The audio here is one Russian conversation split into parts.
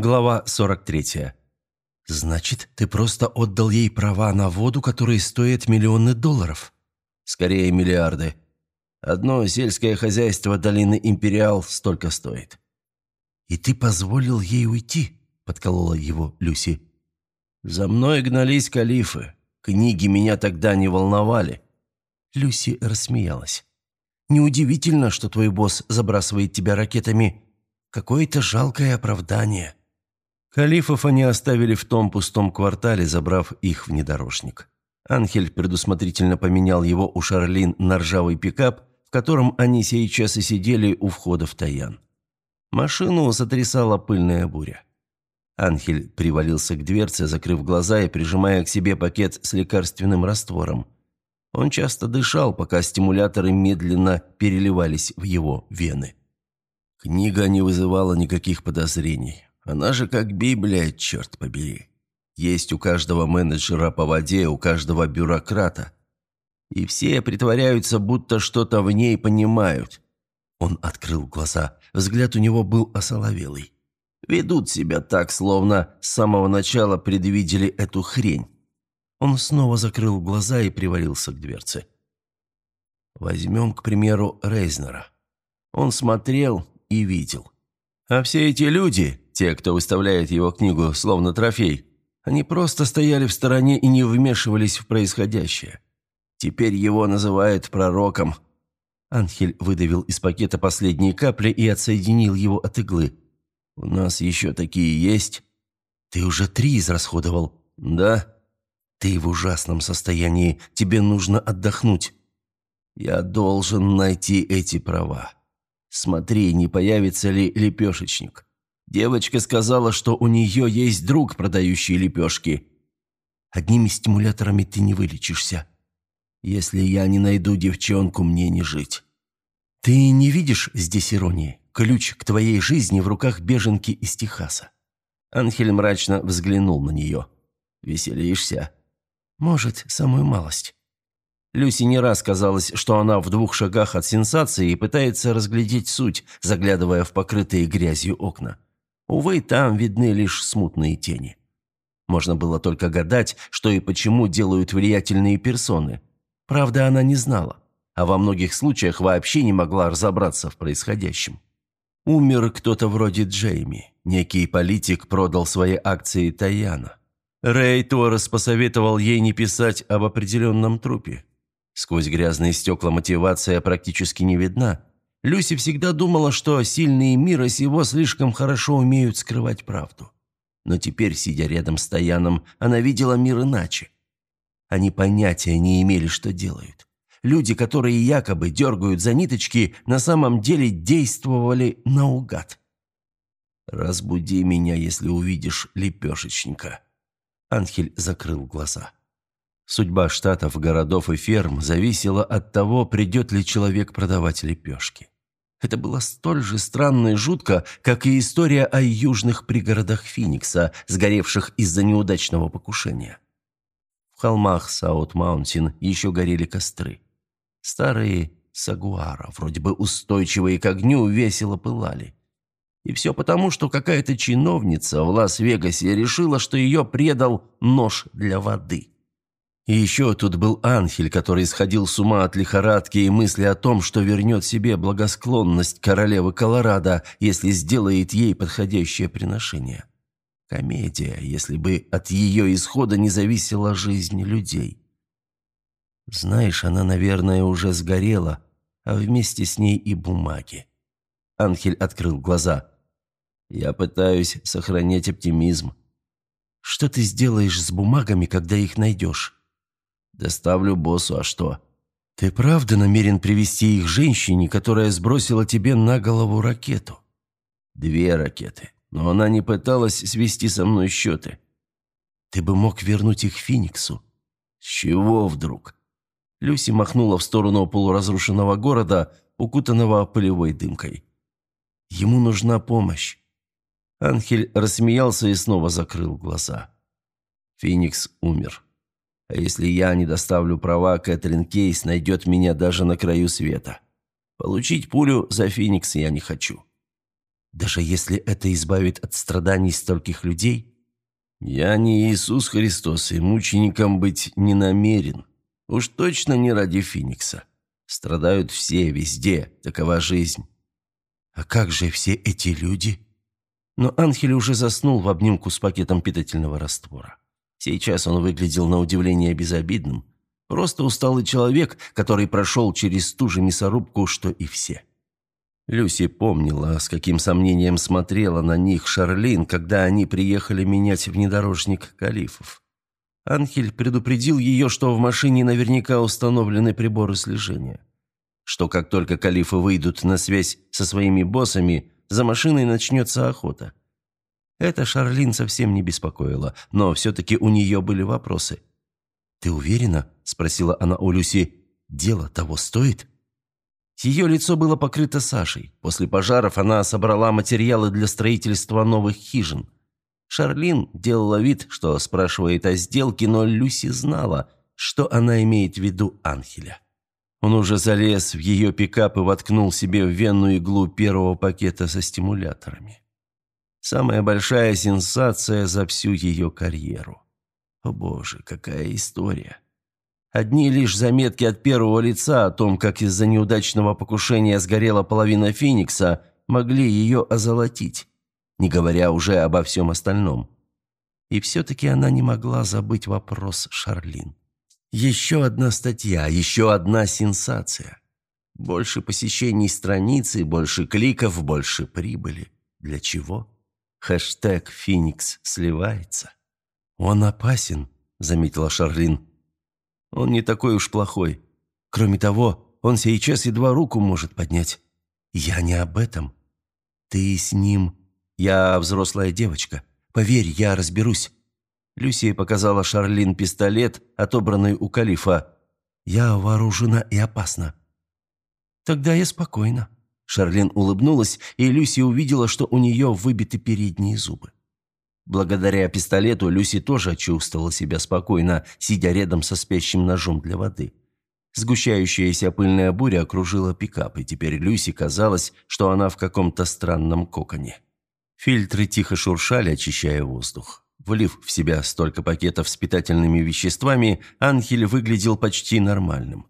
Глава 43. «Значит, ты просто отдал ей права на воду, которые стоят миллионы долларов?» «Скорее, миллиарды. Одно сельское хозяйство долины Империал столько стоит». «И ты позволил ей уйти?» – подколола его Люси. «За мной гнались калифы. Книги меня тогда не волновали». Люси рассмеялась. «Неудивительно, что твой босс забрасывает тебя ракетами. Какое-то жалкое оправдание». Калифов они оставили в том пустом квартале, забрав их внедорожник. Анхель предусмотрительно поменял его у Шарлин на ржавый пикап, в котором они сейчас и сидели у входа в Таян. Машину сотрясала пыльная буря. Анхель привалился к дверце, закрыв глаза и прижимая к себе пакет с лекарственным раствором. Он часто дышал, пока стимуляторы медленно переливались в его вены. Книга не вызывала никаких подозрений. Она же как Библия, черт побери. Есть у каждого менеджера по воде, у каждого бюрократа. И все притворяются, будто что-то в ней понимают. Он открыл глаза. Взгляд у него был осоловелый. Ведут себя так, словно с самого начала предвидели эту хрень. Он снова закрыл глаза и привалился к дверце. Возьмем, к примеру, Рейзнера. Он смотрел и видел. А все эти люди, те, кто выставляет его книгу словно трофей, они просто стояли в стороне и не вмешивались в происходящее. Теперь его называют пророком. Анхель выдавил из пакета последние капли и отсоединил его от иглы. «У нас еще такие есть?» «Ты уже три израсходовал». «Да». «Ты в ужасном состоянии. Тебе нужно отдохнуть». «Я должен найти эти права. Смотри, не появится ли лепешечник». Девочка сказала, что у нее есть друг, продающий лепешки. Одними стимуляторами ты не вылечишься. Если я не найду девчонку, мне не жить. Ты не видишь здесь иронии? Ключ к твоей жизни в руках беженки из Техаса. Анхель мрачно взглянул на нее. «Веселишься?» «Может, самую малость». Люси не раз казалось, что она в двух шагах от сенсации и пытается разглядеть суть, заглядывая в покрытые грязью окна. Увы, там видны лишь смутные тени. Можно было только гадать, что и почему делают влиятельные персоны. Правда, она не знала, а во многих случаях вообще не могла разобраться в происходящем. Умер кто-то вроде Джейми. Некий политик продал свои акции Таяна. Рэй Торрес посоветовал ей не писать об определенном трупе. Сквозь грязные стекла мотивация практически не видна, Люси всегда думала, что сильные мира сего слишком хорошо умеют скрывать правду. Но теперь, сидя рядом с Таяном, она видела мир иначе. Они понятия не имели, что делают. Люди, которые якобы дергают за ниточки, на самом деле действовали наугад. «Разбуди меня, если увидишь лепешечника». Анхель закрыл глаза. Судьба штатов, городов и ферм зависела от того, придет ли человек продавать лепешки. Это было столь же странно и жутко, как и история о южных пригородах Финикса, сгоревших из-за неудачного покушения. В холмах Саут-Маунтин еще горели костры. Старые сагуара, вроде бы устойчивые к огню, весело пылали. И все потому, что какая-то чиновница в Лас-Вегасе решила, что ее предал нож для воды. И еще тут был Анхель, который сходил с ума от лихорадки и мысли о том, что вернет себе благосклонность королевы Колорадо, если сделает ей подходящее приношение. Комедия, если бы от ее исхода не зависела жизнь людей. Знаешь, она, наверное, уже сгорела, а вместе с ней и бумаги. Анхель открыл глаза. «Я пытаюсь сохранять оптимизм». «Что ты сделаешь с бумагами, когда их найдешь?» Доставлю боссу, а что? Ты правда намерен привести их женщине, которая сбросила тебе на голову ракету? Две ракеты. Но она не пыталась свести со мной счеты. Ты бы мог вернуть их Фениксу. С чего вдруг? Люси махнула в сторону полуразрушенного города, укутанного пылевой дымкой. Ему нужна помощь. Анхель рассмеялся и снова закрыл глаза. Феникс умер. А если я не доставлю права, Кэтрин Кейс найдет меня даже на краю света. Получить пулю за Феникс я не хочу». Даже если это избавит от страданий стольких людей? Я не Иисус Христос и мучеником быть не намерен. Уж точно не ради Феникса. Страдают все, везде, такова жизнь. А как же все эти люди? Но Анхель уже заснул в обнимку с пакетом питательного раствора. Сейчас он выглядел на удивление безобидным. Просто усталый человек, который прошел через ту же мясорубку, что и все. Люси помнила, с каким сомнением смотрела на них Шарлин, когда они приехали менять внедорожник Калифов. Анхель предупредил ее, что в машине наверняка установлены приборы слежения. Что как только Калифы выйдут на связь со своими боссами, за машиной начнется охота. Это Шарлин совсем не беспокоило, но все-таки у нее были вопросы. «Ты уверена?» – спросила она у Люси. «Дело того стоит?» Ее лицо было покрыто Сашей. После пожаров она собрала материалы для строительства новых хижин. Шарлин делала вид, что спрашивает о сделке, но Люси знала, что она имеет в виду Анхеля. Он уже залез в ее пикап и воткнул себе в венную иглу первого пакета со стимуляторами. Самая большая сенсация за всю ее карьеру. О боже, какая история. Одни лишь заметки от первого лица о том, как из-за неудачного покушения сгорела половина Феникса, могли ее озолотить, не говоря уже обо всем остальном. И все-таки она не могла забыть вопрос Шарлин. Еще одна статья, еще одна сенсация. Больше посещений страницы, больше кликов, больше прибыли. Для чего? Хэштег «Феникс сливается». «Он опасен», — заметила Шарлин. Он не такой уж плохой. Кроме того, он сейчас едва руку может поднять. Я не об этом. Ты с ним... Я взрослая девочка. Поверь, я разберусь. Люсия показала Шарлин пистолет, отобранный у калифа. Я вооружена и опасна. Тогда я спокойна. Шарлин улыбнулась, и Люси увидела, что у нее выбиты передние зубы. Благодаря пистолету Люси тоже чувствовала себя спокойно, сидя рядом со спящим ножом для воды. Сгущающаяся пыльная буря окружила пикап, и теперь Люси казалось, что она в каком-то странном коконе. Фильтры тихо шуршали, очищая воздух. Влив в себя столько пакетов с питательными веществами, Анхель выглядел почти нормальным.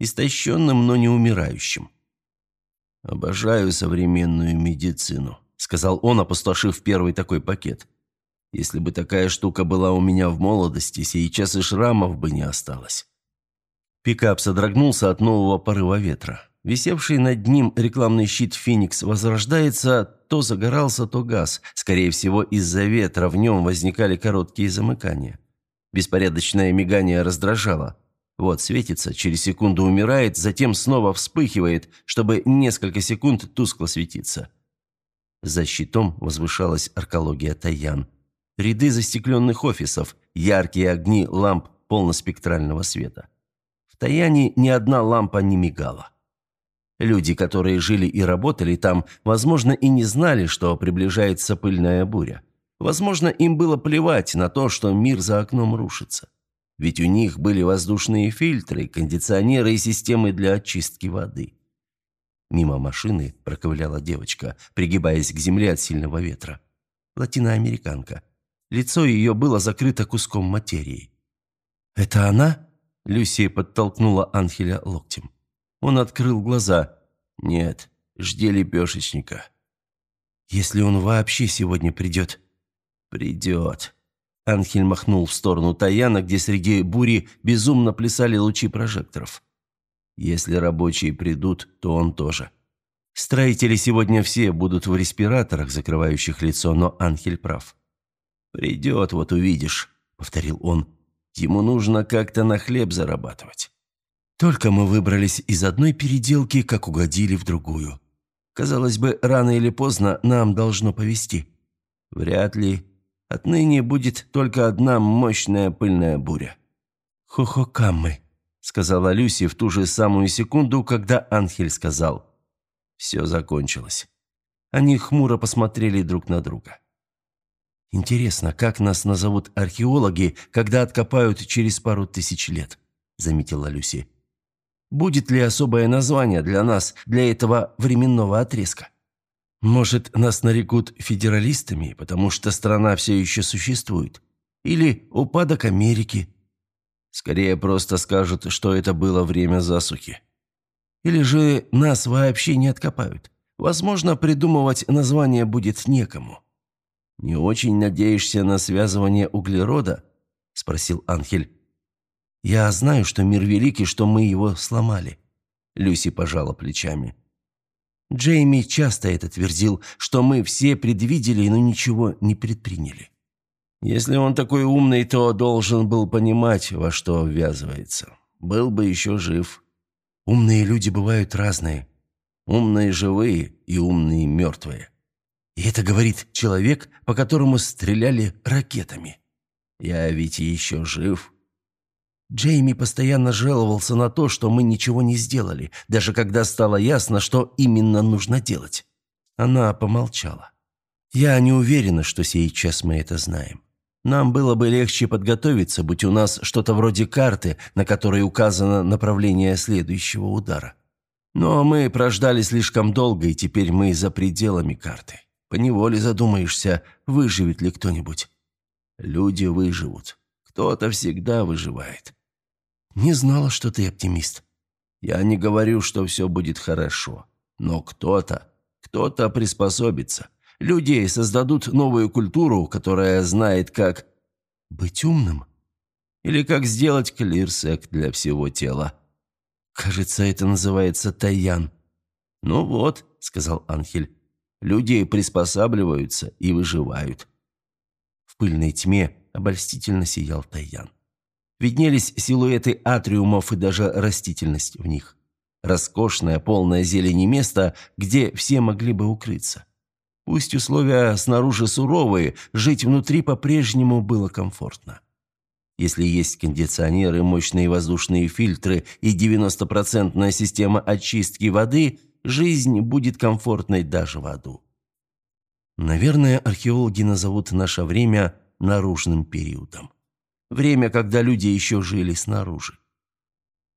Истощенным, но не умирающим. «Обожаю современную медицину», — сказал он, опустошив первый такой пакет. Если бы такая штука была у меня в молодости, сейчас и шрамов бы не осталось. Пикап содрогнулся от нового порыва ветра. Висевший над ним рекламный щит «Феникс» возрождается, то загорался, то газ. Скорее всего, из-за ветра в нем возникали короткие замыкания. Беспорядочное мигание раздражало. Вот светится, через секунду умирает, затем снова вспыхивает, чтобы несколько секунд тускло светиться. За щитом возвышалась аркология Таян – ряды застекленных офисов, яркие огни ламп полноспектрального света. В Таяне ни одна лампа не мигала. Люди, которые жили и работали там, возможно, и не знали, что приближается пыльная буря. Возможно, им было плевать на то, что мир за окном рушится. Ведь у них были воздушные фильтры, кондиционеры и системы для очистки воды. Мимо машины проковыляла девочка, пригибаясь к земле от сильного ветра. Латиноамериканка. Лицо ее было закрыто куском материи. «Это она?» – Люсия подтолкнула Анхеля локтем. Он открыл глаза. «Нет, жди лепешечника». «Если он вообще сегодня придет?» «Придет». Анхель махнул в сторону Таяна, где среди бури безумно плясали лучи прожекторов. «Если рабочие придут, то он тоже». Строители сегодня все будут в респираторах, закрывающих лицо, но Анхель прав. «Придет, вот увидишь», — повторил он. «Ему нужно как-то на хлеб зарабатывать». Только мы выбрались из одной переделки, как угодили в другую. Казалось бы, рано или поздно нам должно повезти. Вряд ли. Отныне будет только одна мощная пыльная буря. «Хо-хо-каммы», — сказала Люси в ту же самую секунду, когда Анхель сказал. Все закончилось. Они хмуро посмотрели друг на друга. «Интересно, как нас назовут археологи, когда откопают через пару тысяч лет?» – заметила Люси. «Будет ли особое название для нас, для этого временного отрезка?» Может, нас нарекут федералистами, потому что страна все еще существует? Или упадок Америки? Скорее просто скажут, что это было время засухи. Или же нас вообще не откопают. Возможно, придумывать название будет некому. «Не очень надеешься на связывание углерода?» – спросил Анхель. «Я знаю, что мир великий, что мы его сломали». Люси пожала плечами. Джейми часто это твердил, что мы все предвидели, но ничего не предприняли. Если он такой умный, то должен был понимать, во что ввязывается. Был бы еще жив. Умные люди бывают разные. Умные живые и умные мертвые. И это говорит человек, по которому стреляли ракетами. Я ведь еще жив. Джейми постоянно жаловался на то, что мы ничего не сделали, даже когда стало ясно, что именно нужно делать. Она помолчала. «Я не уверена, что сейчас мы это знаем. Нам было бы легче подготовиться, будь у нас что-то вроде карты, на которой указано направление следующего удара. Но мы прождали слишком долго, и теперь мы за пределами карты. Поневоле задумаешься, выживет ли кто-нибудь. Люди выживут. Кто-то всегда выживает. Не знала, что ты оптимист. Я не говорю, что все будет хорошо. Но кто-то, кто-то приспособится. Людей создадут новую культуру, которая знает, как быть умным. Или как сделать клирсек для всего тела. Кажется, это называется таян. «Ну вот», — сказал Анхель, — «люди приспосабливаются и выживают». В пыльной тьме обольстительно сиял таян. Виднелись силуэты атриумов и даже растительность в них. Роскошное, полное зелени место, где все могли бы укрыться. Пусть условия снаружи суровые, жить внутри по-прежнему было комфортно. Если есть кондиционеры, мощные воздушные фильтры и 90% система очистки воды, жизнь будет комфортной даже в аду. Наверное, археологи назовут наше время наружным периодом. Время, когда люди еще жили снаружи.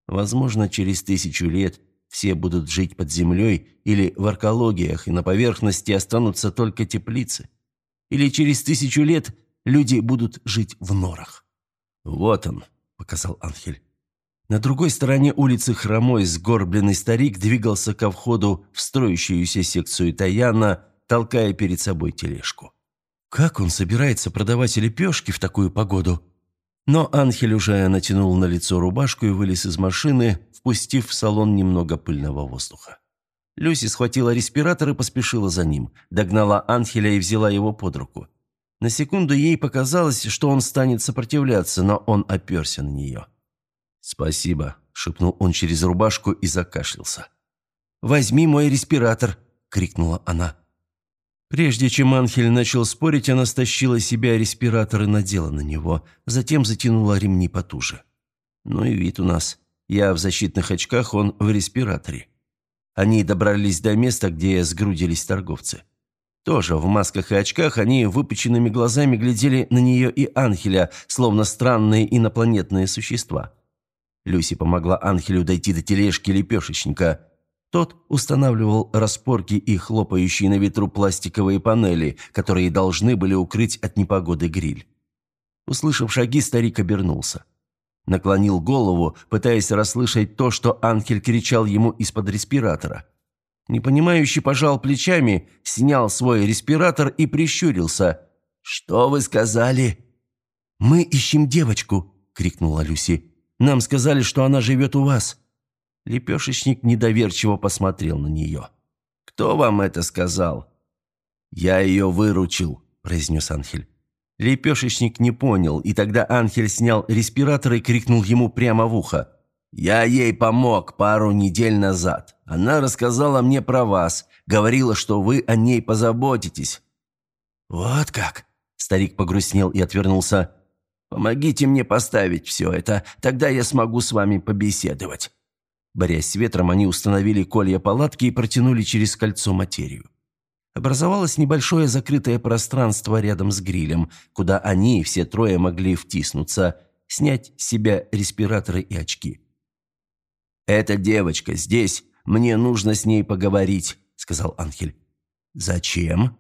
Возможно, через тысячу лет все будут жить под землей или в аркологиях, и на поверхности останутся только теплицы. Или через тысячу лет люди будут жить в норах. «Вот он», — показал Анхель. На другой стороне улицы хромой сгорбленный старик двигался ко входу в строящуюся секцию Таяна, толкая перед собой тележку. «Как он собирается продавать лепешки в такую погоду?» Но Анхель уже натянул на лицо рубашку и вылез из машины, впустив в салон немного пыльного воздуха. Люси схватила респиратор и поспешила за ним, догнала Анхеля и взяла его под руку. На секунду ей показалось, что он станет сопротивляться, но он оперся на нее. «Спасибо», — шепнул он через рубашку и закашлялся. «Возьми мой респиратор», — крикнула она. Прежде чем Анхель начал спорить, она стащила себя респиратор и надела на него, затем затянула ремни потуже. Ну и вид у нас. Я в защитных очках, он в респираторе. Они добрались до места, где сгрудились торговцы. Тоже в масках и очках они выпученными глазами глядели на нее и Анхеля, словно странные инопланетные существа. Люси помогла Анхелю дойти до тележки лепешечника – тот устанавливал распорки и хлопающие на ветру пластиковые панели, которые должны были укрыть от непогоды гриль. Услышав шаги, старик обернулся. Наклонил голову, пытаясь расслышать то, что Анхель кричал ему из-под респиратора. Непонимающий пожал плечами, снял свой респиратор и прищурился. «Что вы сказали?» «Мы ищем девочку», — крикнула Люси. «Нам сказали, что она живет у вас». Лепешечник недоверчиво посмотрел на нее. «Кто вам это сказал?» «Я ее выручил», – произнес Анхель. Лепешечник не понял, и тогда Анхель снял респиратор и крикнул ему прямо в ухо. «Я ей помог пару недель назад. Она рассказала мне про вас, говорила, что вы о ней позаботитесь». «Вот как?» – старик погрустнел и отвернулся. «Помогите мне поставить все это, тогда я смогу с вами побеседовать». Борясь с ветром, они установили колья палатки и протянули через кольцо материю. Образовалось небольшое закрытое пространство рядом с грилем, куда они, все трое, могли втиснуться, снять с себя респираторы и очки. «Эта девочка здесь, мне нужно с ней поговорить», — сказал Анхель. «Зачем?»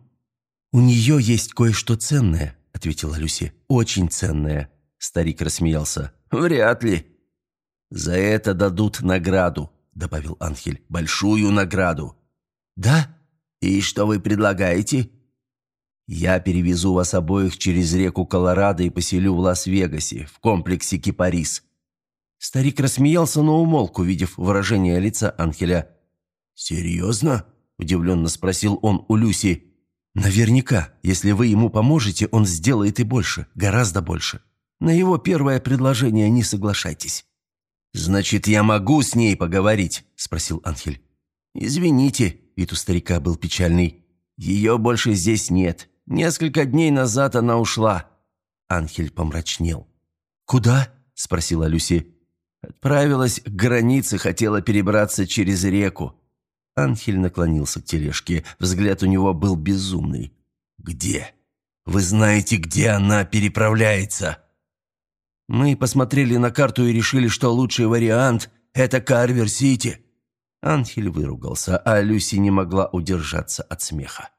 «У нее есть кое-что ценное», — ответила Люси. «Очень ценное». Старик рассмеялся. «Вряд ли». «За это дадут награду», — добавил Анхель. «Большую награду». «Да? И что вы предлагаете?» «Я перевезу вас обоих через реку Колорадо и поселю в Лас-Вегасе, в комплексе Кипарис». Старик рассмеялся, но умолк, увидев выражение лица Анхеля. «Серьезно?» – удивленно спросил он у Люси. «Наверняка. Если вы ему поможете, он сделает и больше, гораздо больше. На его первое предложение не соглашайтесь». «Значит, я могу с ней поговорить?» – спросил Анхель. «Извините», – вид у старика был печальный. «Ее больше здесь нет. Несколько дней назад она ушла». Анхель помрачнел. «Куда?» – спросила Люси. «Отправилась к границе, хотела перебраться через реку». Анхель наклонился к тележке. Взгляд у него был безумный. «Где? Вы знаете, где она переправляется?» Мы посмотрели на карту и решили, что лучший вариант – это Карвер-Сити. Анхель выругался, а Люси не могла удержаться от смеха.